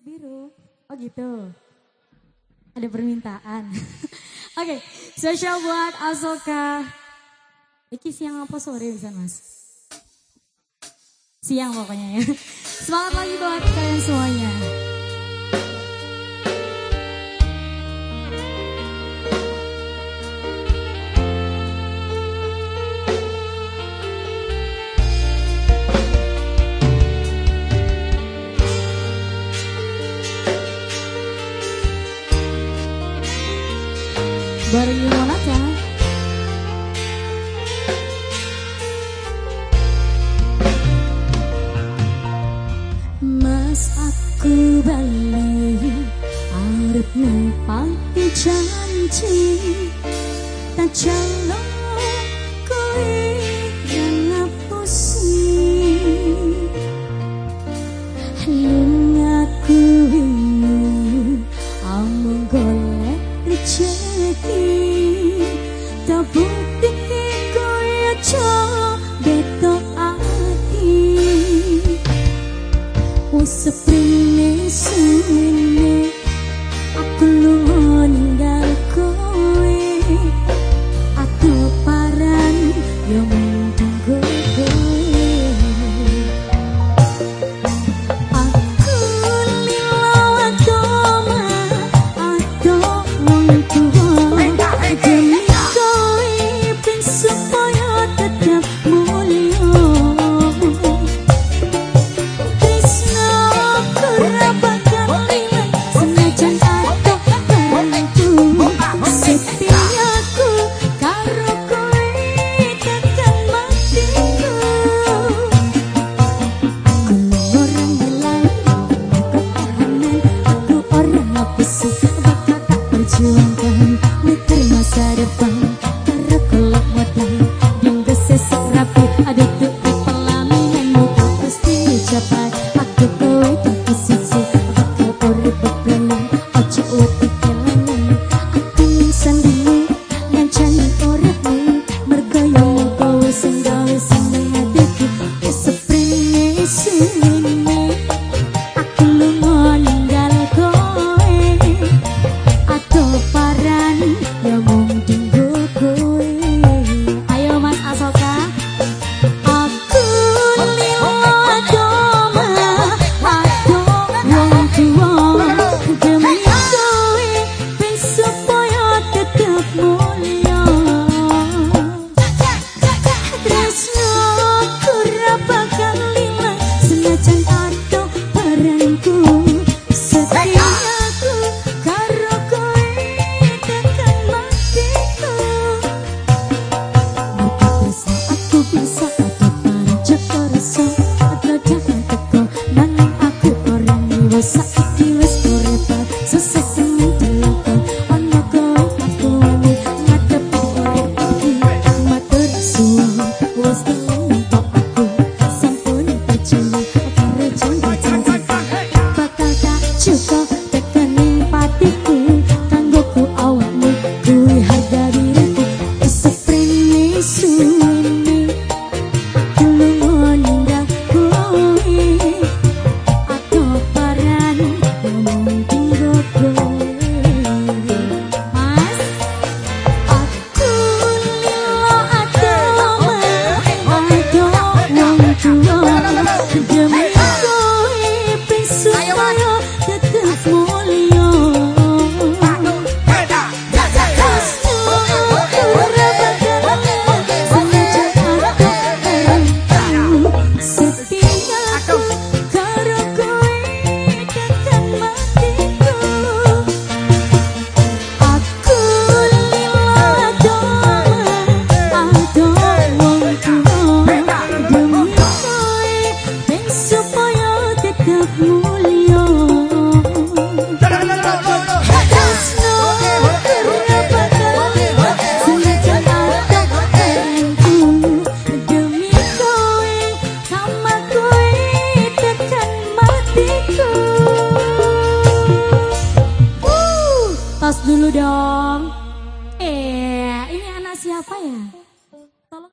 biru. Oh gitu. Ada permintaan. Oke, okay. spesial buat Asoka. Iki siang apa sore bisa mas? Siang pokoknya ya. Semangat lagi buat kalian semuanya. Bertemu pati janji Tak jalan kowe yang ngapusi Hening aku ingin Amung golek rejeki Tak bukti kowe aja Beto ati Usapring nesune mm -hmm. dulu dong. Eh, ini anak siapa ya?